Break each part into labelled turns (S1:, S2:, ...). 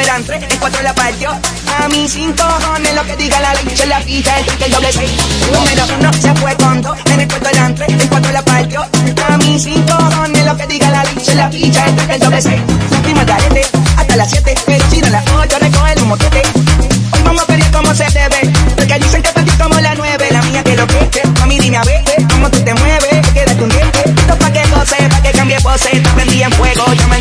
S1: eran tres, en cuatro la partió. A mí cinco cojones lo que diga la ley, se la fija el el doble seis. Número uno se fue con dos, en el cuarto eran tres, en cuatro la partió. A mí cinco cojones lo que diga la ley, se la ficha el doble seis. Al garete, hasta las siete, pero si no las ocho recoge el moquete. Hoy vamos a pedir como se debe, porque dicen que ti como la nueve, la mía que lo que es, mami dime a ver, cómo tú te mueves, quédate un diente, esto pa' que goce, pa' que cambie pose, te prendí en fuego, llama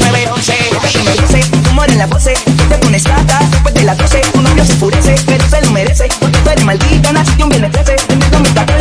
S1: Porque tú eres maldita, naciste un bien de 13. Mi.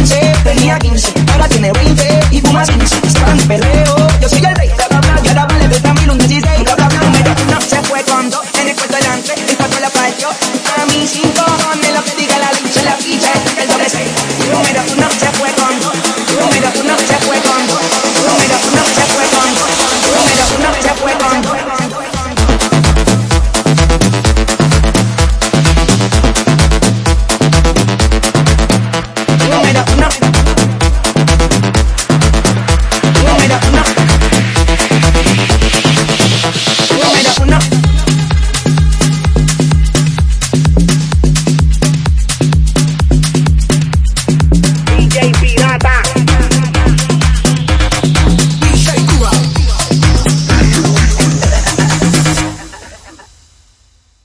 S1: ta.